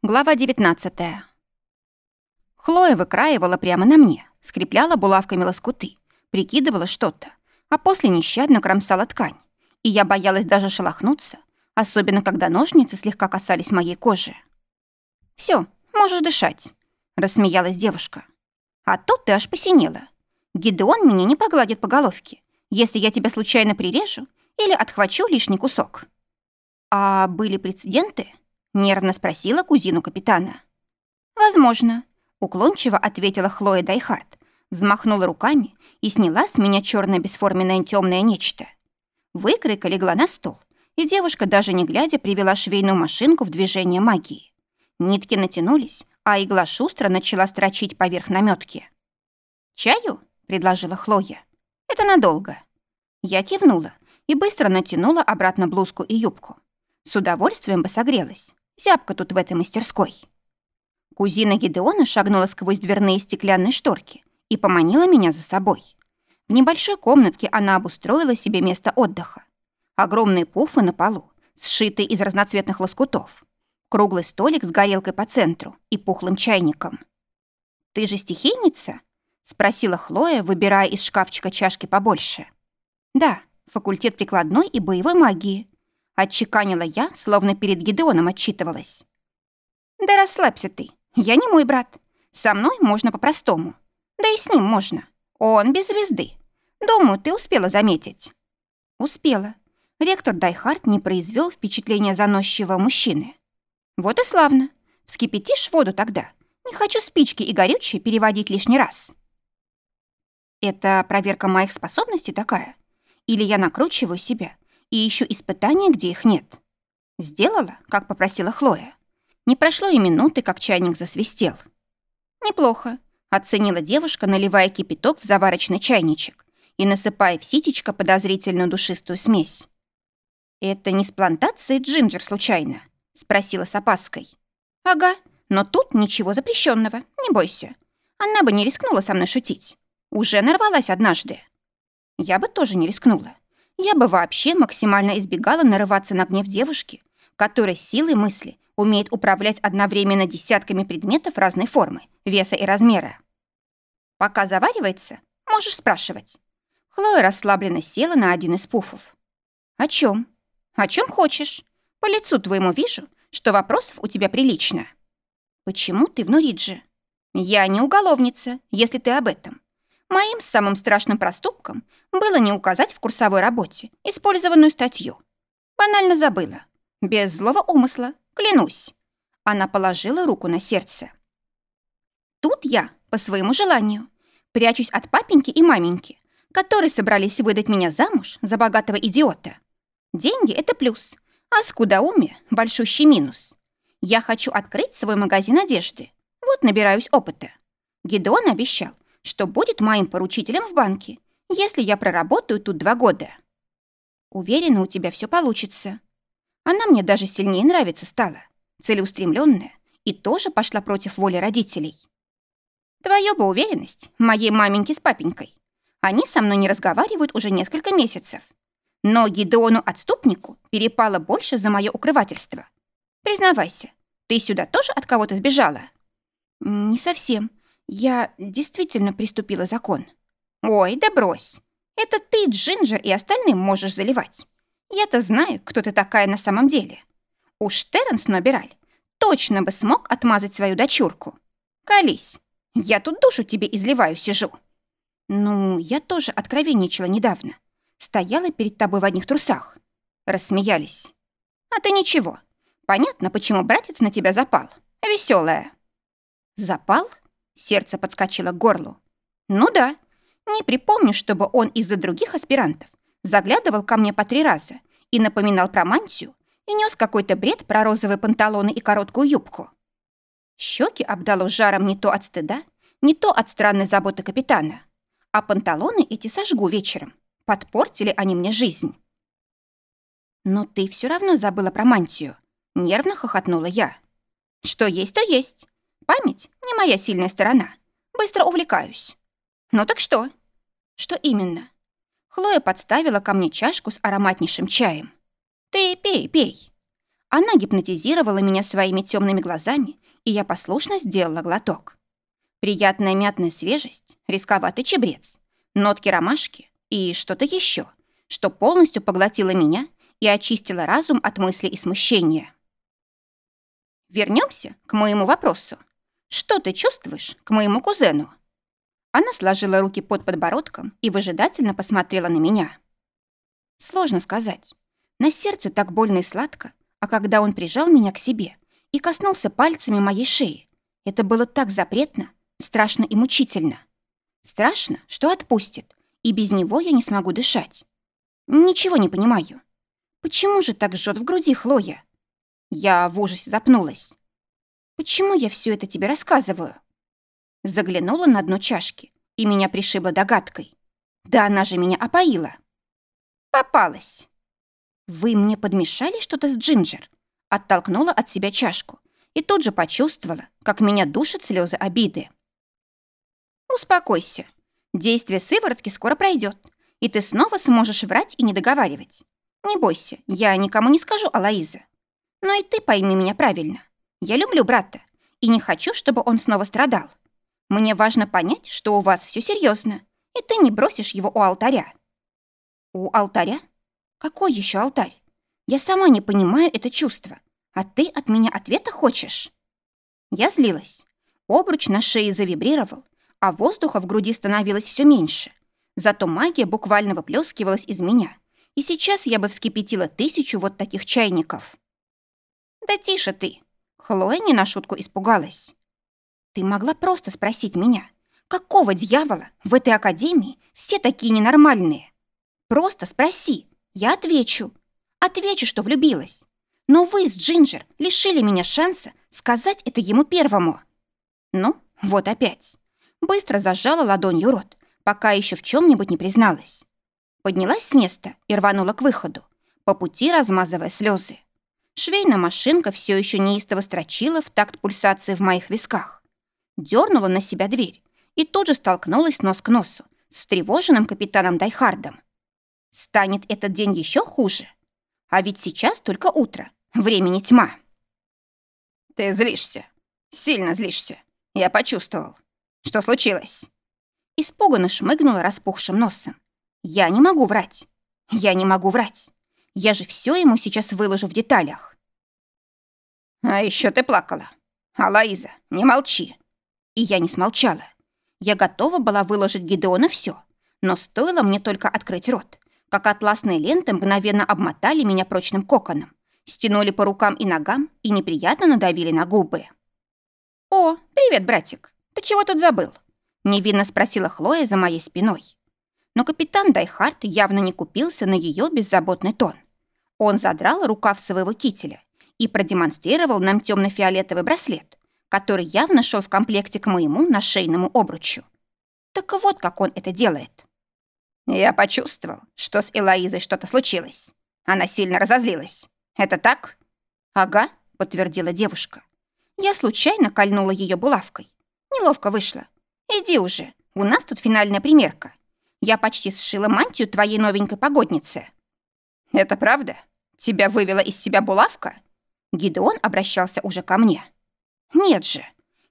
Глава 19 Хлоя выкраивала прямо на мне, скрепляла булавками лоскуты, прикидывала что-то, а после нещадно кромсала ткань. И я боялась даже шелохнуться, особенно когда ножницы слегка касались моей кожи. Все, можешь дышать», — рассмеялась девушка. «А тут ты аж посинела. Гидеон меня не погладит по головке, если я тебя случайно прирежу или отхвачу лишний кусок». «А были прецеденты?» Нервно спросила кузина капитана. «Возможно», — уклончиво ответила Хлоя Дайхард, взмахнула руками и сняла с меня черное бесформенное темное нечто. Выкройка легла на стол, и девушка, даже не глядя, привела швейную машинку в движение магией. Нитки натянулись, а игла шустро начала строчить поверх наметки. «Чаю?» — предложила Хлоя. «Это надолго». Я кивнула и быстро натянула обратно блузку и юбку. С удовольствием бы согрелась. Зябка тут в этой мастерской. Кузина Гидеона шагнула сквозь дверные стеклянные шторки и поманила меня за собой. В небольшой комнатке она обустроила себе место отдыха. Огромные пуфы на полу, сшитые из разноцветных лоскутов. Круглый столик с горелкой по центру и пухлым чайником. «Ты же стихийница?» — спросила Хлоя, выбирая из шкафчика чашки побольше. «Да, факультет прикладной и боевой магии», Отчеканила я, словно перед Гидеоном отчитывалась. «Да расслабься ты. Я не мой брат. Со мной можно по-простому. Да и с ним можно. Он без звезды. Думаю, ты успела заметить». «Успела». Ректор Дайхард не произвел впечатления заносчивого мужчины. «Вот и славно. Вскипятишь воду тогда. Не хочу спички и горючее переводить лишний раз». «Это проверка моих способностей такая? Или я накручиваю себя, и ищу испытания, где их нет. Сделала, как попросила Хлоя. Не прошло и минуты, как чайник засвистел. «Неплохо», — оценила девушка, наливая кипяток в заварочный чайничек и насыпая в ситечко подозрительную душистую смесь. «Это не с плантации джинджер случайно?» — спросила с опаской. «Ага, но тут ничего запрещенного, не бойся. Она бы не рискнула со мной шутить. Уже нарвалась однажды. Я бы тоже не рискнула. Я бы вообще максимально избегала нарываться на гнев девушки, которая силой мысли умеет управлять одновременно десятками предметов разной формы, веса и размера. Пока заваривается, можешь спрашивать. Хлоя расслабленно села на один из пуфов. «О чем? О чем хочешь? По лицу твоему вижу, что вопросов у тебя прилично». «Почему ты в Нуридже?» «Я не уголовница, если ты об этом. Моим самым страшным проступком было не указать в курсовой работе использованную статью. Банально забыла. Без злого умысла, клянусь. Она положила руку на сердце. Тут я, по своему желанию, прячусь от папеньки и маменьки, которые собрались выдать меня замуж за богатого идиота. Деньги — это плюс, а скудоумие — большущий минус. Я хочу открыть свой магазин одежды. Вот набираюсь опыта. Гидеон обещал, что будет моим поручителем в банке, если я проработаю тут два года. Уверена, у тебя все получится. Она мне даже сильнее нравится стала, целеустремленная и тоже пошла против воли родителей. Твоя бы уверенность, моей маменьки с папенькой. Они со мной не разговаривают уже несколько месяцев. Но Гидеону-отступнику перепало больше за мое укрывательство. Признавайся, ты сюда тоже от кого-то сбежала? Не совсем. Я действительно приступила закон. Ой, да брось. Это ты, Джинджер, и остальным можешь заливать. Я-то знаю, кто ты такая на самом деле. Уж Терренс Нобираль точно бы смог отмазать свою дочурку. Колись, я тут душу тебе изливаю сижу. Ну, я тоже откровенничала недавно. Стояла перед тобой в одних трусах. Рассмеялись. А ты ничего. Понятно, почему братец на тебя запал. Веселая. Запал? Сердце подскочило к горлу. Ну да, не припомню, чтобы он из-за других аспирантов заглядывал ко мне по три раза и напоминал про мантию и нес какой-то бред про розовые панталоны и короткую юбку. Щеки обдало жаром не то от стыда, не то от странной заботы капитана. А панталоны эти сожгу вечером. Подпортили они мне жизнь. «Но ты все равно забыла про мантию», — нервно хохотнула я. «Что есть, то есть. Память не моя сильная сторона. Быстро увлекаюсь. Ну так что? Что именно? Хлоя подставила ко мне чашку с ароматнейшим чаем. Ты пей, пей. Она гипнотизировала меня своими темными глазами, и я послушно сделала глоток. Приятная мятная свежесть, рисковатый чебрец, нотки ромашки и что-то еще, что полностью поглотило меня и очистило разум от мыслей и смущения. Вернемся к моему вопросу. Что ты чувствуешь к моему кузену? Она сложила руки под подбородком и выжидательно посмотрела на меня. Сложно сказать. На сердце так больно и сладко, а когда он прижал меня к себе и коснулся пальцами моей шеи, это было так запретно, страшно и мучительно. Страшно, что отпустит, и без него я не смогу дышать. Ничего не понимаю. Почему же так жжет в груди Хлоя? Я в ужасе запнулась. Почему я все это тебе рассказываю? Заглянула на дно чашки, и меня пришибло догадкой. Да она же меня опоила. Попалась. «Вы мне подмешали что-то с Джинджер?» Оттолкнула от себя чашку и тут же почувствовала, как меня душат слезы обиды. «Успокойся. Действие сыворотки скоро пройдет, и ты снова сможешь врать и не договаривать. Не бойся, я никому не скажу о Лоизе. Но и ты пойми меня правильно. Я люблю брата и не хочу, чтобы он снова страдал. Мне важно понять, что у вас все серьезно, и ты не бросишь его у алтаря». «У алтаря? Какой еще алтарь? Я сама не понимаю это чувство. А ты от меня ответа хочешь? Я злилась. Обруч на шее завибрировал, а воздуха в груди становилось все меньше. Зато магия буквально выплескивалась из меня. И сейчас я бы вскипятила тысячу вот таких чайников. Да тише ты. Хлоя не на шутку испугалась. Ты могла просто спросить меня, какого дьявола в этой академии все такие ненормальные? Просто спроси, я отвечу. Отвечу, что влюбилась. Но вы с Джинджер лишили меня шанса сказать это ему первому. Ну, вот опять. Быстро зажала ладонью рот, пока еще в чем-нибудь не призналась. Поднялась с места и рванула к выходу, по пути размазывая слезы. Швейная машинка все еще неистово строчила в такт пульсации в моих висках. Дернула на себя дверь и тут же столкнулась нос к носу с встревоженным капитаном Дайхардом. Станет этот день еще хуже. А ведь сейчас только утро, времени тьма. Ты злишься, сильно злишься. Я почувствовал. Что случилось? Испуганно шмыгнула распухшим носом. Я не могу врать. Я не могу врать. Я же все ему сейчас выложу в деталях. А еще ты плакала. А Лаиза, не молчи. И я не смолчала. Я готова была выложить Гидеону все, но стоило мне только открыть рот, как атласные ленты мгновенно обмотали меня прочным коконом, стянули по рукам и ногам и неприятно надавили на губы. «О, привет, братик! Ты чего тут забыл?» Невинно спросила Хлоя за моей спиной. Но капитан Дайхард явно не купился на ее беззаботный тон. Он задрал рукав своего кителя и продемонстрировал нам темно-фиолетовый браслет, который явно шел в комплекте к моему нашейному обручу. Так вот, как он это делает. Я почувствовал, что с Элоизой что-то случилось. Она сильно разозлилась. Это так? Ага, подтвердила девушка. Я случайно кольнула ее булавкой. Неловко вышло. Иди уже, у нас тут финальная примерка. Я почти сшила мантию твоей новенькой погодницы. Это правда? Тебя вывела из себя булавка? Гидеон обращался уже ко мне. Нет же.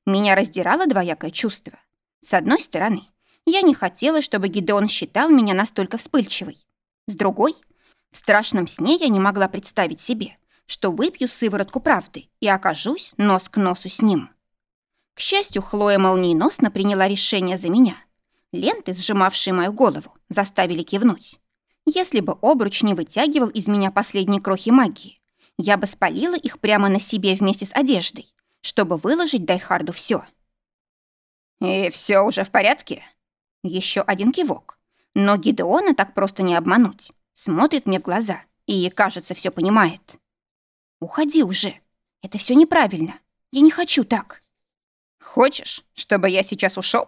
Меня раздирало двоякое чувство. С одной стороны, я не хотела, чтобы Гидеон считал меня настолько вспыльчивой. С другой, в страшном сне я не могла представить себе, что выпью сыворотку правды и окажусь нос к носу с ним. К счастью, Хлоя молниеносно приняла решение за меня. Ленты, сжимавшие мою голову, заставили кивнуть. Если бы обруч не вытягивал из меня последние крохи магии, я бы спалила их прямо на себе вместе с одеждой, чтобы выложить Дайхарду все. «И все уже в порядке?» Еще один кивок. Но Гидеона так просто не обмануть. Смотрит мне в глаза и, кажется, все понимает. «Уходи уже. Это все неправильно. Я не хочу так». «Хочешь, чтобы я сейчас ушел?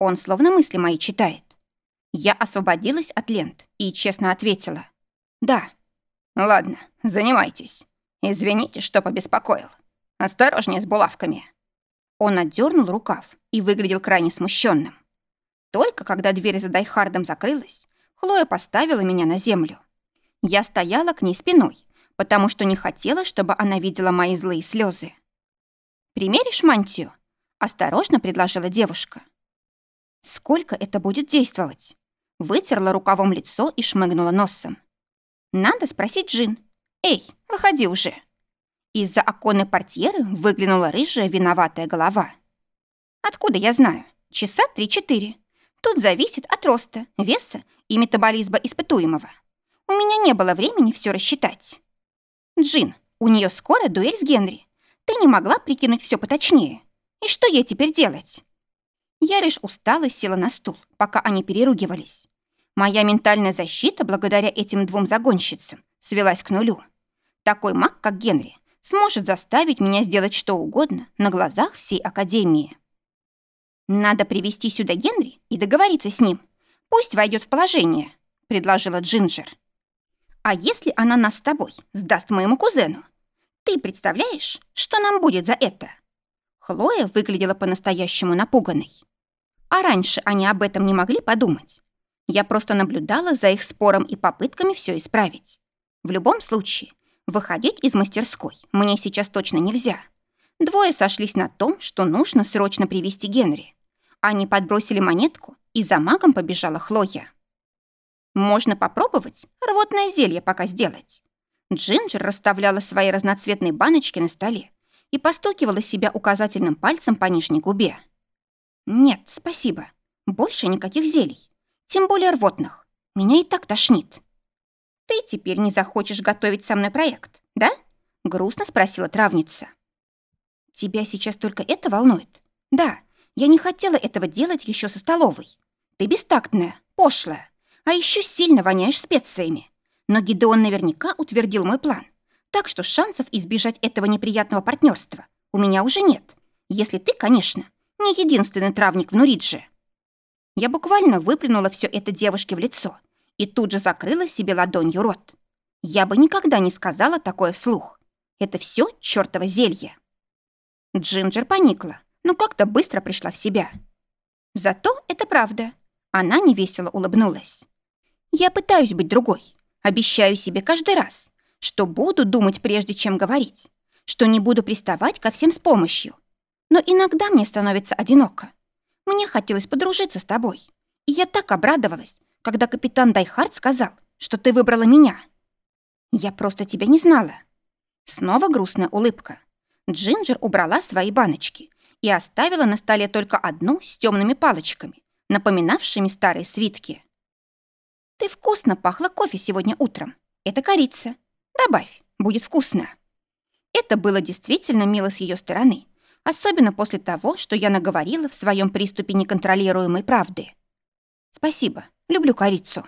Он словно мысли мои читает. Я освободилась от лент и честно ответила. «Да». «Ладно, занимайтесь. Извините, что побеспокоил. Осторожнее с булавками». Он отдернул рукав и выглядел крайне смущенным. Только когда дверь за Дайхардом закрылась, Хлоя поставила меня на землю. Я стояла к ней спиной, потому что не хотела, чтобы она видела мои злые слезы. «Примеришь мантию?» — осторожно предложила девушка. «Сколько это будет действовать?» Вытерла рукавом лицо и шмыгнула носом. «Надо спросить Джин. Эй, выходи уже!» Из-за оконной портьеры выглянула рыжая виноватая голова. «Откуда я знаю? Часа три-четыре. Тут зависит от роста, веса и метаболизма испытуемого. У меня не было времени все рассчитать. Джин, у нее скоро дуэль с Генри. Ты не могла прикинуть все поточнее. И что ей теперь делать? Я лишь устала села на стул, пока они переругивались. Моя ментальная защита, благодаря этим двум загонщицам, свелась к нулю. Такой маг, как Генри, сможет заставить меня сделать что угодно на глазах всей Академии. Надо привести сюда Генри и договориться с ним. Пусть войдет в положение, предложила Джинджер. А если она нас с тобой сдаст моему кузену? Ты представляешь, что нам будет за это? Хлоя выглядела по-настоящему напуганной. А раньше они об этом не могли подумать. Я просто наблюдала за их спором и попытками все исправить. В любом случае, выходить из мастерской мне сейчас точно нельзя. Двое сошлись на том, что нужно срочно привести Генри. Они подбросили монетку, и за магом побежала Хлоя. Можно попробовать рвотное зелье пока сделать. Джинджер расставляла свои разноцветные баночки на столе и постукивала себя указательным пальцем по нижней губе. «Нет, спасибо. Больше никаких зелий. Тем более рвотных. Меня и так тошнит». «Ты теперь не захочешь готовить со мной проект, да?» — грустно спросила травница. «Тебя сейчас только это волнует?» «Да, я не хотела этого делать еще со столовой. Ты бестактная, пошлая. А еще сильно воняешь специями. Но Гидеон наверняка утвердил мой план. Так что шансов избежать этого неприятного партнерства у меня уже нет. Если ты, конечно, не единственный травник в Нуридже. Я буквально выплюнула все это девушке в лицо и тут же закрыла себе ладонью рот. Я бы никогда не сказала такое вслух. Это все чертово зелье. Джинджер поникла, но как-то быстро пришла в себя. Зато это правда. Она невесело улыбнулась. Я пытаюсь быть другой. Обещаю себе каждый раз, что буду думать прежде, чем говорить, что не буду приставать ко всем с помощью. Но иногда мне становится одиноко. Мне хотелось подружиться с тобой. И я так обрадовалась, когда капитан Дайхард сказал, что ты выбрала меня. Я просто тебя не знала. Снова грустная улыбка. Джинджер убрала свои баночки и оставила на столе только одну с темными палочками, напоминавшими старые свитки. Ты вкусно пахла кофе сегодня утром. Это корица. Добавь, будет вкусно. Это было действительно мило с ее стороны, особенно после того, что я наговорила в своем приступе неконтролируемой правды. Спасибо, люблю корицу.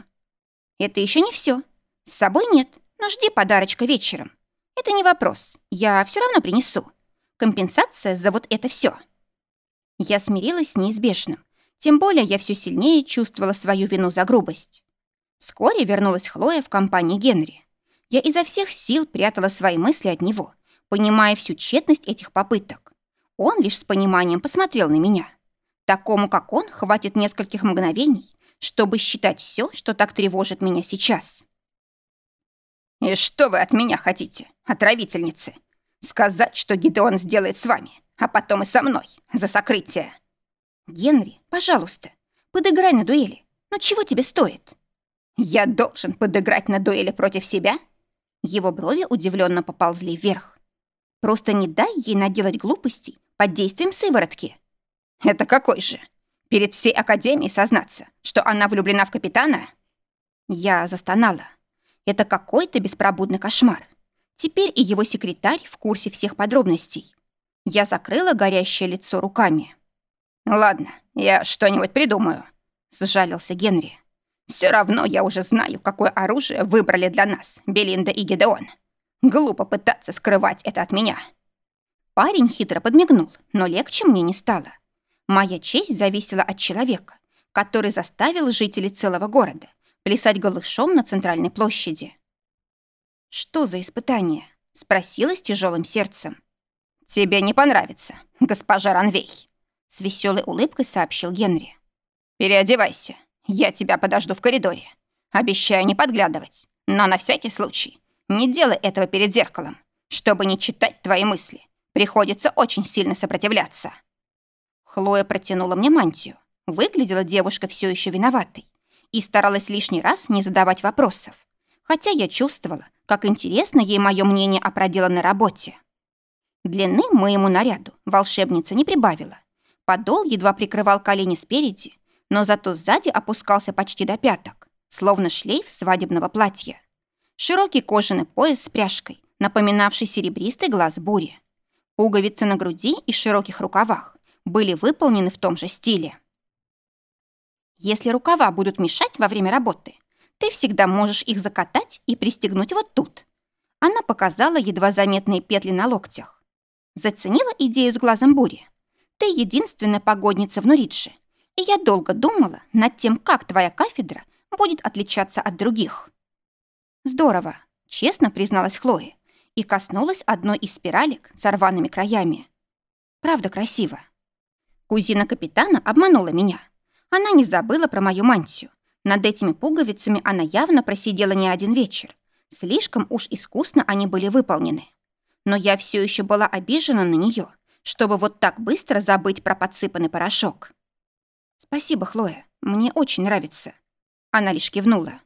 Это еще не все. С собой нет, но жди подарочка вечером. Это не вопрос, я все равно принесу. Компенсация за вот это все. Я смирилась с неизбежным, тем более я все сильнее чувствовала свою вину за грубость. Вскоре вернулась Хлоя в компании Генри. Я изо всех сил прятала свои мысли от него, понимая всю тщетность этих попыток. Он лишь с пониманием посмотрел на меня. Такому, как он, хватит нескольких мгновений, чтобы считать все, что так тревожит меня сейчас. «И что вы от меня хотите, отравительницы? Сказать, что Гидеон сделает с вами, а потом и со мной, за сокрытие?» «Генри, пожалуйста, подыграй на дуэли. Но чего тебе стоит?» «Я должен подыграть на дуэли против себя?» Его брови удивленно поползли вверх. «Просто не дай ей наделать глупостей под действием сыворотки». «Это какой же? Перед всей Академией сознаться, что она влюблена в капитана?» Я застонала. Это какой-то беспробудный кошмар. Теперь и его секретарь в курсе всех подробностей. Я закрыла горящее лицо руками. «Ладно, я что-нибудь придумаю», — сжалился Генри. Все равно я уже знаю, какое оружие выбрали для нас, Белинда и Гедеон. Глупо пытаться скрывать это от меня». Парень хитро подмигнул, но легче мне не стало. Моя честь зависела от человека, который заставил жителей целого города плясать голышом на центральной площади. «Что за испытание?» — спросила с тяжелым сердцем. «Тебе не понравится, госпожа Ранвей», — с веселой улыбкой сообщил Генри. «Переодевайся, я тебя подожду в коридоре. Обещаю не подглядывать, но на всякий случай Не делай этого перед зеркалом. Чтобы не читать твои мысли, приходится очень сильно сопротивляться. Хлоя протянула мне мантию. Выглядела девушка все еще виноватой и старалась лишний раз не задавать вопросов, хотя я чувствовала, как интересно ей мое мнение о проделанной работе. Длины моему наряду волшебница не прибавила. Подол едва прикрывал колени спереди, но зато сзади опускался почти до пяток, словно шлейф свадебного платья. Широкий кожаный пояс с пряжкой, напоминавший серебристый глаз бури. Пуговицы на груди и широких рукавах были выполнены в том же стиле. Если рукава будут мешать во время работы, ты всегда можешь их закатать и пристегнуть вот тут. Она показала едва заметные петли на локтях. Заценила идею с глазом бури. Ты единственная погодница в Нуридже, и я долго думала над тем, как твоя кафедра будет отличаться от других. Здорово, честно призналась Хлоя и коснулась одной из спиралек с рваными краями. Правда красиво. Кузина капитана обманула меня. Она не забыла про мою мантию. Над этими пуговицами она явно просидела не один вечер. Слишком уж искусно они были выполнены но я все еще была обижена на нее, чтобы вот так быстро забыть про подсыпанный порошок. «Спасибо, Хлоя, мне очень нравится». Она лишь кивнула.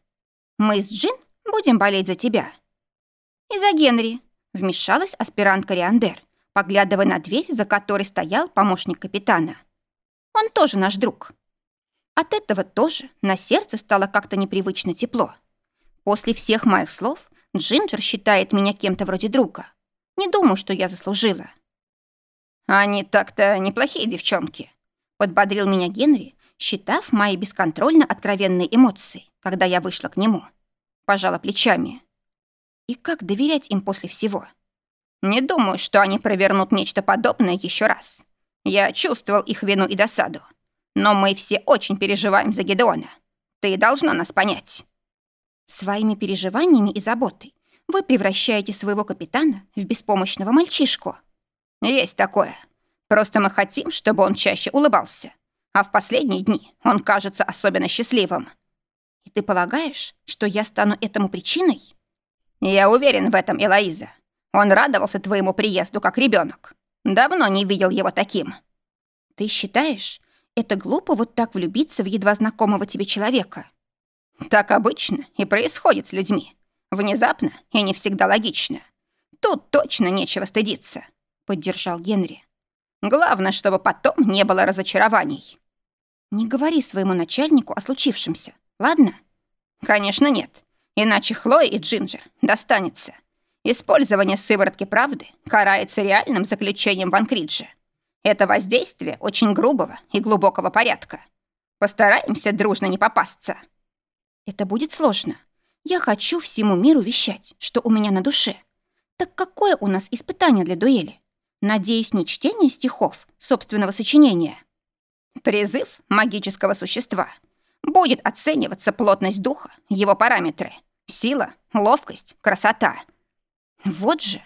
«Мы с Джин будем болеть за тебя». «И за Генри», — вмешалась аспирантка Риандер, поглядывая на дверь, за которой стоял помощник капитана. «Он тоже наш друг». От этого тоже на сердце стало как-то непривычно тепло. После всех моих слов Джинджер считает меня кем-то вроде друга. Не думаю, что я заслужила. Они так-то неплохие девчонки, подбодрил меня Генри, считав мои бесконтрольно откровенные эмоции, когда я вышла к нему. Пожала плечами. И как доверять им после всего? Не думаю, что они провернут нечто подобное еще раз. Я чувствовал их вину и досаду. Но мы все очень переживаем за Гедеона. Ты должна нас понять. Своими переживаниями и заботой вы превращаете своего капитана в беспомощного мальчишку. Есть такое. Просто мы хотим, чтобы он чаще улыбался. А в последние дни он кажется особенно счастливым. И ты полагаешь, что я стану этому причиной? Я уверен в этом, Элоиза. Он радовался твоему приезду как ребенок. Давно не видел его таким. Ты считаешь, это глупо вот так влюбиться в едва знакомого тебе человека? Так обычно и происходит с людьми. Внезапно и не всегда логично. Тут точно нечего стыдиться», — поддержал Генри. «Главное, чтобы потом не было разочарований». «Не говори своему начальнику о случившемся, ладно?» «Конечно нет. Иначе Хлое и Джинджер достанется. Использование сыворотки правды карается реальным заключением в Анкридже. Это воздействие очень грубого и глубокого порядка. Постараемся дружно не попасться». «Это будет сложно. Я хочу всему миру вещать, что у меня на душе. Так какое у нас испытание для дуэли? Надеюсь, не чтение стихов собственного сочинения. Призыв магического существа. Будет оцениваться плотность духа, его параметры. Сила, ловкость, красота. Вот же.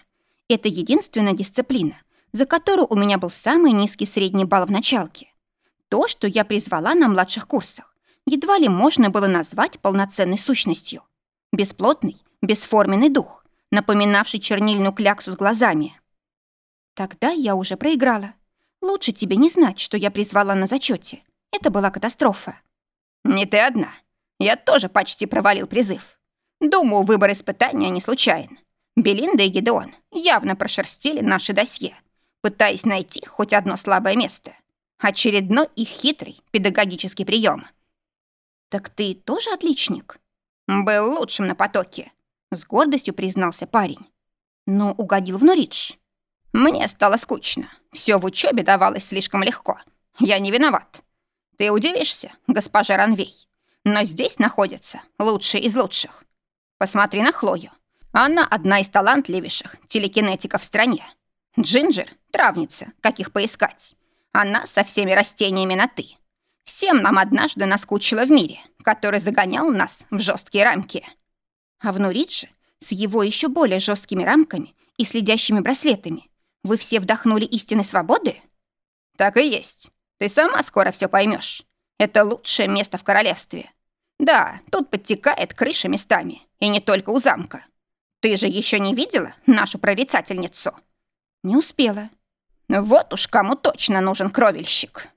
Это единственная дисциплина, за которую у меня был самый низкий средний балл в началке. То, что я призвала на младших курсах, едва ли можно было назвать полноценной сущностью. Бесплотный, бесформенный дух, напоминавший чернильную кляксу с глазами. Тогда я уже проиграла. Лучше тебе не знать, что я призвала на зачете. Это была катастрофа. Не ты одна. Я тоже почти провалил призыв. Думаю, выбор испытания не случайен. Белинда и Гедеон явно прошерстили наши досье, пытаясь найти хоть одно слабое место. Очередной их хитрый педагогический прием. «Так ты тоже отличник?» «Был лучшим на потоке», — с гордостью признался парень. «Но угодил в Норидж». «Мне стало скучно. Все в учебе давалось слишком легко. Я не виноват. Ты удивишься, госпожа Ранвей, но здесь находятся лучшие из лучших. Посмотри на Хлою. Она одна из талантливейших телекинетиков в стране. Джинджер — травница, каких поискать. Она со всеми растениями на «ты». Всем нам однажды наскучило в мире, который загонял нас в жесткие рамки. А в Нуридже с его еще более жесткими рамками и следящими браслетами вы все вдохнули истинной свободы? Так и есть. Ты сама скоро все поймешь. Это лучшее место в королевстве. Да, тут подтекает крыша местами, и не только у замка. Ты же еще не видела нашу прорицательницу?» «Не успела». «Вот уж кому точно нужен кровельщик».